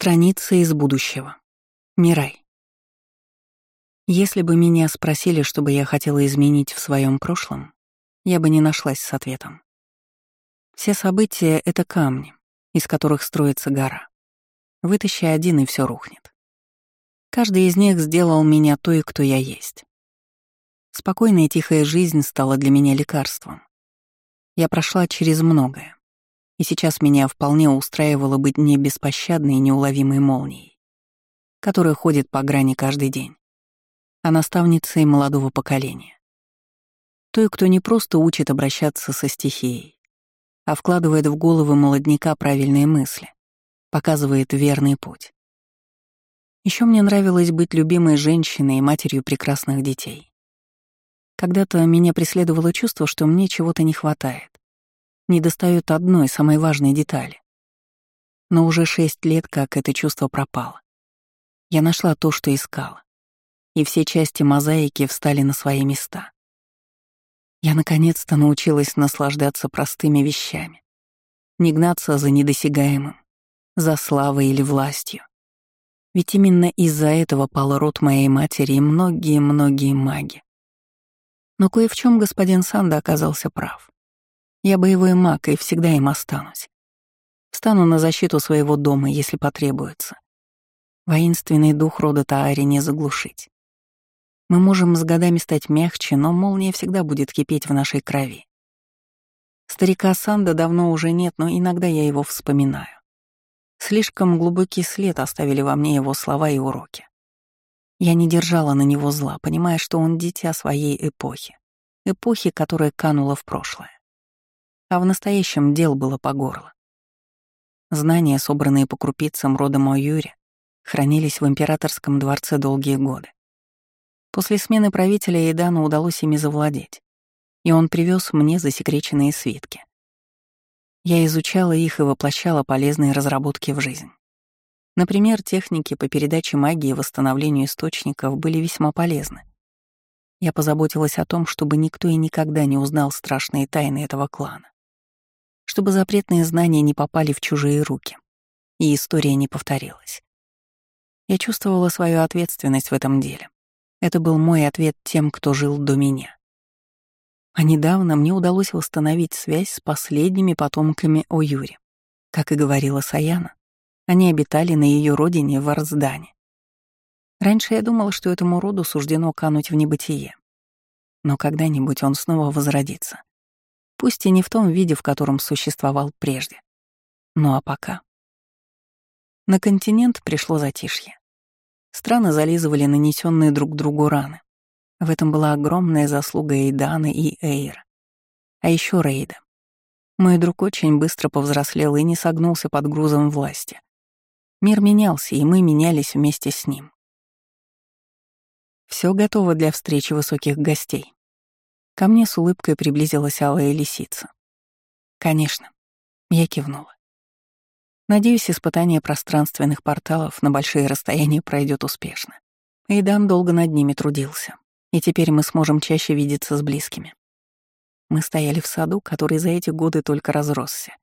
Страница из будущего. Мирай. Если бы меня спросили, что бы я хотела изменить в своем прошлом, я бы не нашлась с ответом. Все события — это камни, из которых строится гора. Вытащи один, и все рухнет. Каждый из них сделал меня той, кто я есть. Спокойная и тихая жизнь стала для меня лекарством. Я прошла через многое и сейчас меня вполне устраивало быть не беспощадной и неуловимой молнией, которая ходит по грани каждый день, а наставницей молодого поколения. Той, кто не просто учит обращаться со стихией, а вкладывает в головы молодняка правильные мысли, показывает верный путь. Еще мне нравилось быть любимой женщиной и матерью прекрасных детей. Когда-то меня преследовало чувство, что мне чего-то не хватает, недостает одной самой важной детали. Но уже шесть лет, как это чувство пропало. Я нашла то, что искала. И все части мозаики встали на свои места. Я наконец-то научилась наслаждаться простыми вещами. Не гнаться за недосягаемым, за славой или властью. Ведь именно из-за этого пал род моей матери и многие-многие маги. Но кое в чем господин Санда оказался прав. Я боевой маг и всегда им останусь. Встану на защиту своего дома, если потребуется. Воинственный дух рода Таари не заглушить. Мы можем с годами стать мягче, но молния всегда будет кипеть в нашей крови. Старика Санда давно уже нет, но иногда я его вспоминаю. Слишком глубокий след оставили во мне его слова и уроки. Я не держала на него зла, понимая, что он дитя своей эпохи. Эпохи, которая канула в прошлое а в настоящем дел было по горло. Знания, собранные по крупицам рода Моюри, хранились в императорском дворце долгие годы. После смены правителя Эйдану удалось ими завладеть, и он привез мне засекреченные свитки. Я изучала их и воплощала полезные разработки в жизнь. Например, техники по передаче магии и восстановлению источников были весьма полезны. Я позаботилась о том, чтобы никто и никогда не узнал страшные тайны этого клана чтобы запретные знания не попали в чужие руки, и история не повторилась. Я чувствовала свою ответственность в этом деле. Это был мой ответ тем, кто жил до меня. А недавно мне удалось восстановить связь с последними потомками о Юре. Как и говорила Саяна, они обитали на ее родине в Арздане. Раньше я думала, что этому роду суждено кануть в небытие. Но когда-нибудь он снова возродится пусть и не в том виде, в котором существовал прежде. Ну а пока. На континент пришло затишье. Страны зализывали нанесенные друг другу раны. В этом была огромная заслуга Эйдана и Эйра. А еще Рейда. Мой друг очень быстро повзрослел и не согнулся под грузом власти. Мир менялся, и мы менялись вместе с ним. Все готово для встречи высоких гостей. Ко мне с улыбкой приблизилась алая лисица. «Конечно», — я кивнула. Надеюсь, испытание пространственных порталов на большие расстояния пройдет успешно. Эйдан долго над ними трудился, и теперь мы сможем чаще видеться с близкими. Мы стояли в саду, который за эти годы только разросся.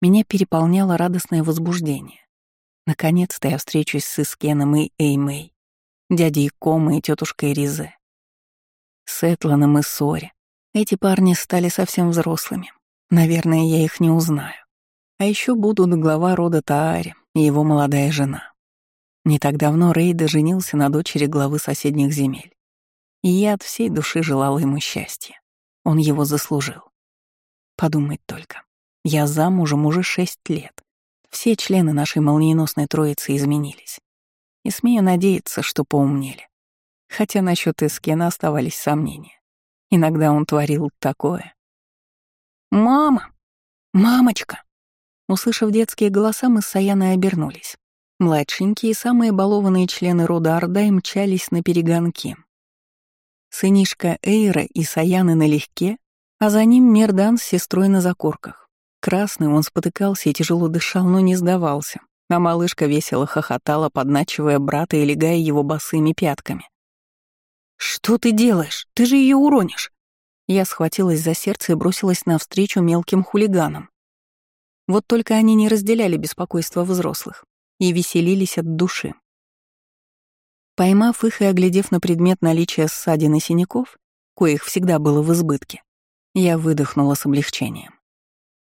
Меня переполняло радостное возбуждение. Наконец-то я встречусь с Искеном и Эймей, дядей Комой и тетушкой Ризе. С Этланом и Сори. Эти парни стали совсем взрослыми. Наверное, я их не узнаю. А еще будут глава рода Таари и его молодая жена. Не так давно Рейда женился на дочери главы соседних земель. И я от всей души желала ему счастья. Он его заслужил. Подумать только. Я замужем уже шесть лет. Все члены нашей молниеносной троицы изменились. И смею надеяться, что поумнели. Хотя насчет Эскена оставались сомнения. Иногда он творил такое. «Мама! Мамочка!» Услышав детские голоса, мы с Саяной обернулись. Младшенькие и самые балованные члены рода Ордай мчались на перегонки. Сынишка Эйра и Саяны налегке, а за ним Мердан с сестрой на закорках. Красный он спотыкался и тяжело дышал, но не сдавался, а малышка весело хохотала, подначивая брата и легая его босыми пятками. «Что ты делаешь? Ты же ее уронишь!» Я схватилась за сердце и бросилась навстречу мелким хулиганам. Вот только они не разделяли беспокойство взрослых. и веселились от души. Поймав их и оглядев на предмет наличия ссадин и синяков, коих всегда было в избытке, я выдохнула с облегчением.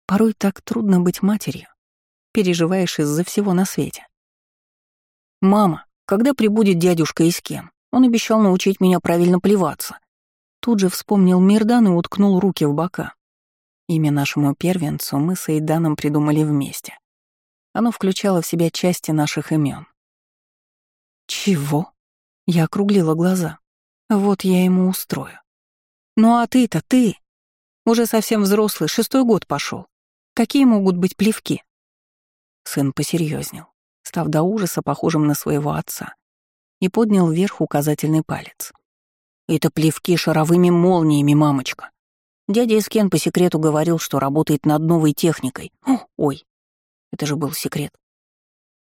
Порой так трудно быть матерью. Переживаешь из-за всего на свете. «Мама, когда прибудет дядюшка и с кем? Он обещал научить меня правильно плеваться». Тут же вспомнил Мирдан и уткнул руки в бока. Имя нашему первенцу мы с Эйданом придумали вместе. Оно включало в себя части наших имен. «Чего?» Я округлила глаза. «Вот я ему устрою». «Ну а ты-то ты! Уже совсем взрослый, шестой год пошел. Какие могут быть плевки?» Сын посерьезнел, став до ужаса похожим на своего отца, и поднял вверх указательный палец. «Это плевки шаровыми молниями, мамочка. Дядя Искен по секрету говорил, что работает над новой техникой. О, ой, это же был секрет.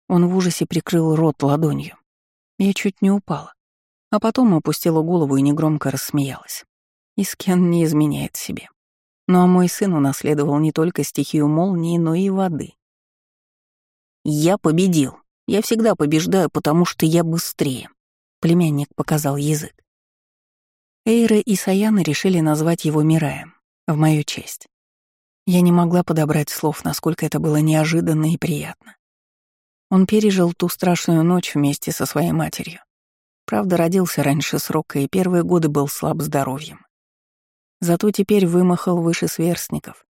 Он в ужасе прикрыл рот ладонью. Я чуть не упала, а потом опустила голову и негромко рассмеялась. Искен не изменяет себе. Ну а мой сын унаследовал не только стихию молнии, но и воды. «Я победил. Я всегда побеждаю, потому что я быстрее», — племянник показал язык. Эйра и Саяна решили назвать его Мираем, в мою честь. Я не могла подобрать слов, насколько это было неожиданно и приятно. Он пережил ту страшную ночь вместе со своей матерью. Правда, родился раньше срока и первые годы был слаб здоровьем. Зато теперь вымахал выше сверстников,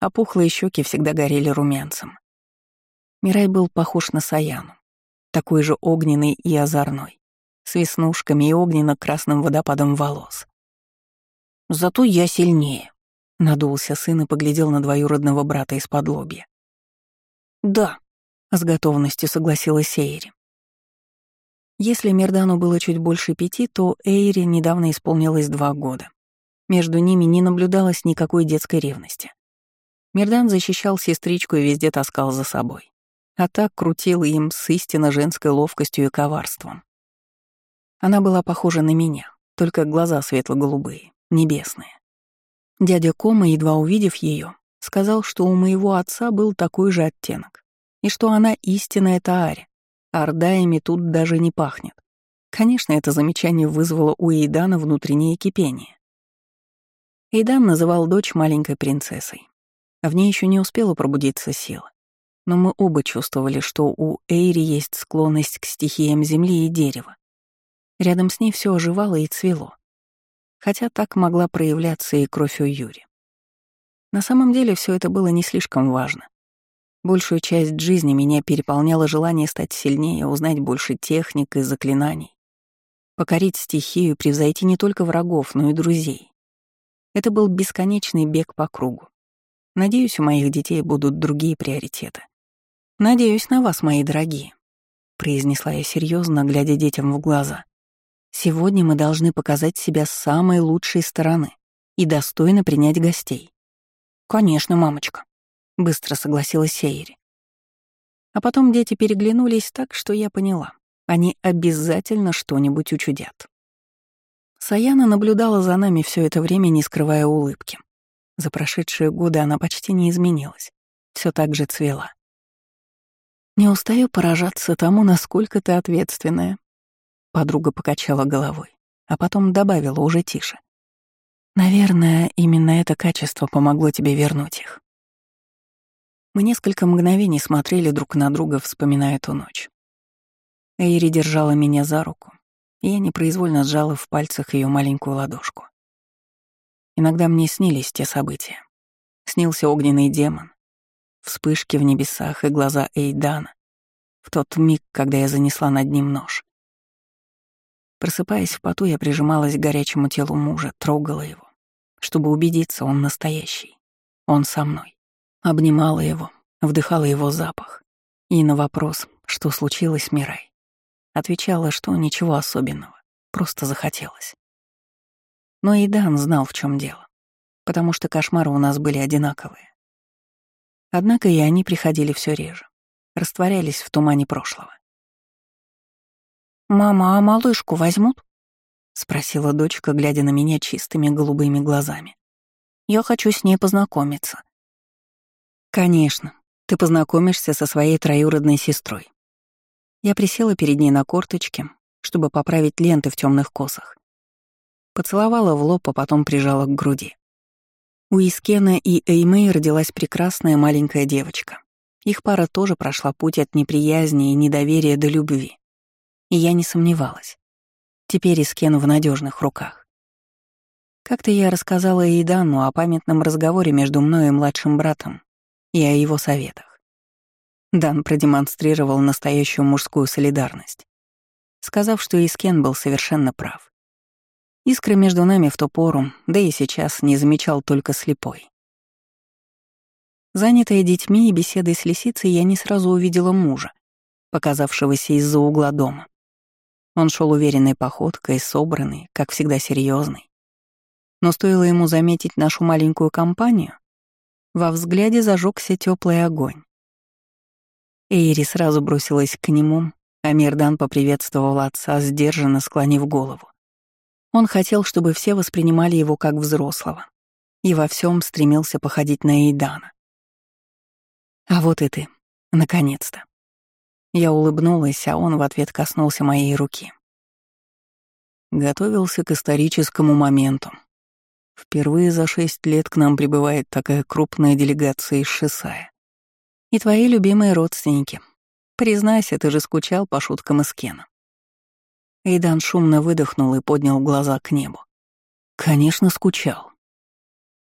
а пухлые щеки всегда горели румянцем. Мирай был похож на Саяну, такой же огненный и озорной с веснушками и огненно-красным водопадом волос. «Зато я сильнее», — надулся сын и поглядел на двоюродного брата из-под лобья. «Да», — с готовностью согласилась Эйри. Если Мердану было чуть больше пяти, то Эйри недавно исполнилось два года. Между ними не наблюдалось никакой детской ревности. Мердан защищал сестричку и везде таскал за собой. А так крутил им с истинно женской ловкостью и коварством. Она была похожа на меня, только глаза светло-голубые, небесные. Дядя Кома, едва увидев ее, сказал, что у моего отца был такой же оттенок, и что она истинная Тааре, а ордаями тут даже не пахнет. Конечно, это замечание вызвало у Эйдана внутреннее кипение. Эйдан называл дочь маленькой принцессой. В ней еще не успела пробудиться сила. Но мы оба чувствовали, что у Эйри есть склонность к стихиям земли и дерева. Рядом с ней все оживало и цвело. Хотя так могла проявляться и кровь у Юри. На самом деле все это было не слишком важно. Большую часть жизни меня переполняло желание стать сильнее, узнать больше техник и заклинаний. Покорить стихию, превзойти не только врагов, но и друзей. Это был бесконечный бег по кругу. Надеюсь, у моих детей будут другие приоритеты. Надеюсь на вас, мои дорогие, произнесла я серьезно, глядя детям в глаза. Сегодня мы должны показать себя с самой лучшей стороны и достойно принять гостей. «Конечно, мамочка», — быстро согласилась Сейри. А потом дети переглянулись так, что я поняла. Они обязательно что-нибудь учудят. Саяна наблюдала за нами все это время, не скрывая улыбки. За прошедшие годы она почти не изменилась, все так же цвела. «Не устаю поражаться тому, насколько ты ответственная», Подруга покачала головой, а потом добавила уже тише. «Наверное, именно это качество помогло тебе вернуть их». Мы несколько мгновений смотрели друг на друга, вспоминая ту ночь. Эйри держала меня за руку, и я непроизвольно сжала в пальцах ее маленькую ладошку. Иногда мне снились те события. Снился огненный демон, вспышки в небесах и глаза Эйдана в тот миг, когда я занесла над ним нож. Просыпаясь в поту, я прижималась к горячему телу мужа, трогала его, чтобы убедиться, он настоящий. Он со мной. Обнимала его, вдыхала его запах. И на вопрос, что случилось, Мирай, отвечала, что ничего особенного, просто захотелось. Но и Дан знал, в чем дело, потому что кошмары у нас были одинаковые. Однако и они приходили все реже, растворялись в тумане прошлого. «Мама, а малышку возьмут?» — спросила дочка, глядя на меня чистыми голубыми глазами. «Я хочу с ней познакомиться». «Конечно, ты познакомишься со своей троюродной сестрой. Я присела перед ней на корточки, чтобы поправить ленты в темных косах. Поцеловала в лоб, а потом прижала к груди. У Искена и Эймей родилась прекрасная маленькая девочка. Их пара тоже прошла путь от неприязни и недоверия до любви. И я не сомневалась. Теперь Искен в надежных руках. Как-то я рассказала Эйдану о памятном разговоре между мной и младшим братом и о его советах. Дан продемонстрировал настоящую мужскую солидарность, сказав, что Искен был совершенно прав. Искры между нами в ту пору, да и сейчас, не замечал только слепой. Занятая детьми и беседой с лисицей, я не сразу увидела мужа, показавшегося из-за угла дома. Он шел уверенной походкой, собранный, как всегда серьезный. Но стоило ему заметить нашу маленькую компанию, во взгляде зажегся теплый огонь. Эйри сразу бросилась к нему, а Мирдан поприветствовал отца, сдержанно склонив голову. Он хотел, чтобы все воспринимали его как взрослого, и во всем стремился походить на Эйдана. «А вот и ты, наконец-то». Я улыбнулась, а он в ответ коснулся моей руки. Готовился к историческому моменту. Впервые за шесть лет к нам прибывает такая крупная делегация из Шисая. И твои любимые родственники. Признайся, ты же скучал по шуткам из Кена. Эйдан шумно выдохнул и поднял глаза к небу. Конечно, скучал.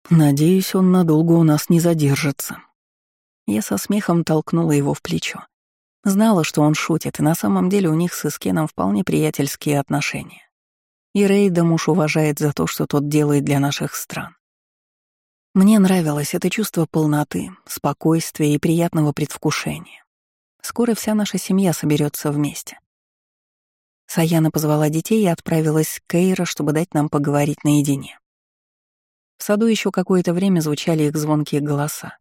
Надеюсь, он надолго у нас не задержится. Я со смехом толкнула его в плечо. Знала, что он шутит, и на самом деле у них с Искеном вполне приятельские отношения. И Рейда муж уважает за то, что тот делает для наших стран. Мне нравилось это чувство полноты, спокойствия и приятного предвкушения. Скоро вся наша семья соберется вместе. Саяна позвала детей и отправилась к Кейра, чтобы дать нам поговорить наедине. В саду еще какое-то время звучали их звонкие голоса.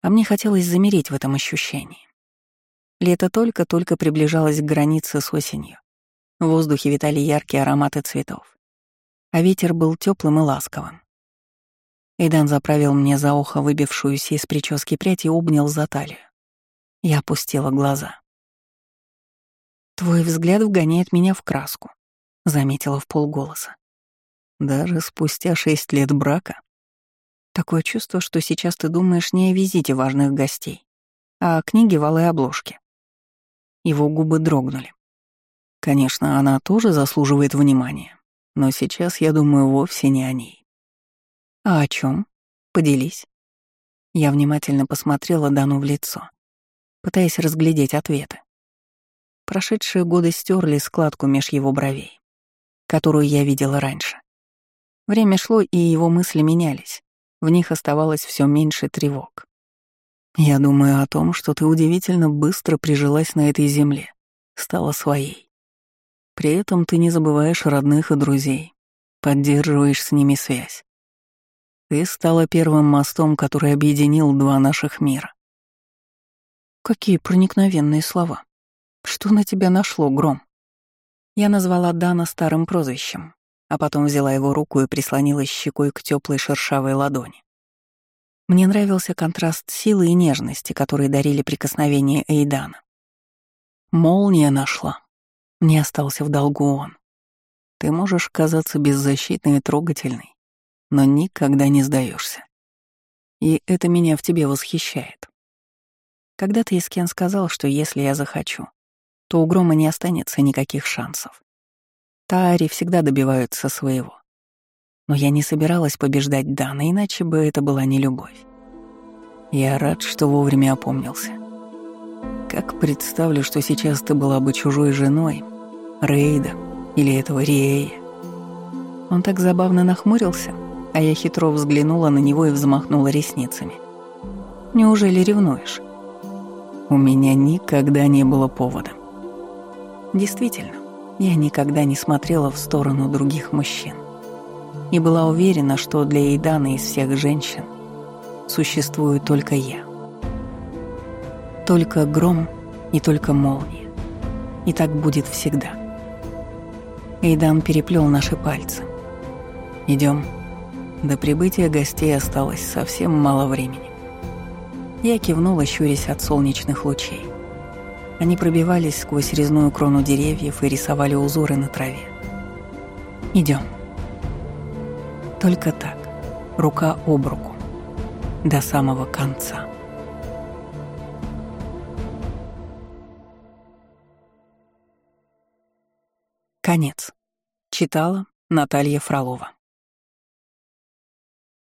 А мне хотелось замереть в этом ощущении. Лето только-только приближалось к границе с осенью. В воздухе витали яркие ароматы цветов. А ветер был теплым и ласковым. Эйдан заправил мне за ухо выбившуюся из прически прядь и обнял за талию. Я опустила глаза. «Твой взгляд вгоняет меня в краску», — заметила в полголоса. «Даже спустя шесть лет брака?» Такое чувство, что сейчас ты думаешь не о визите важных гостей, а о книге валы обложки. Его губы дрогнули. Конечно, она тоже заслуживает внимания, но сейчас я думаю вовсе не о ней. «А о чем? Поделись». Я внимательно посмотрела Дану в лицо, пытаясь разглядеть ответы. Прошедшие годы стерли складку меж его бровей, которую я видела раньше. Время шло, и его мысли менялись. В них оставалось все меньше тревог. Я думаю о том, что ты удивительно быстро прижилась на этой земле, стала своей. При этом ты не забываешь родных и друзей, поддерживаешь с ними связь. Ты стала первым мостом, который объединил два наших мира. Какие проникновенные слова. Что на тебя нашло, Гром? Я назвала Дана старым прозвищем, а потом взяла его руку и прислонилась щекой к теплой шершавой ладони. Мне нравился контраст силы и нежности, которые дарили прикосновения Эйдана. Молния нашла. Не остался в долгу он. Ты можешь казаться беззащитной и трогательной, но никогда не сдаешься. И это меня в тебе восхищает. Когда-то Искен сказал, что если я захочу, то у Грома не останется никаких шансов. Таари всегда добиваются своего. Но я не собиралась побеждать Дана, иначе бы это была не любовь. Я рад, что вовремя опомнился. Как представлю, что сейчас ты была бы чужой женой, Рейда или этого Риэя. Он так забавно нахмурился — а я хитро взглянула на него и взмахнула ресницами. «Неужели ревнуешь?» У меня никогда не было повода. Действительно, я никогда не смотрела в сторону других мужчин и была уверена, что для Эйдана из всех женщин существует только я. Только гром и только молния. И так будет всегда. Эйдан переплел наши пальцы. Идем. До прибытия гостей осталось совсем мало времени. Я кивнула, щурясь от солнечных лучей. Они пробивались сквозь резную крону деревьев и рисовали узоры на траве. Идем. Только так, рука об руку, до самого конца. Конец. Читала Наталья Фролова.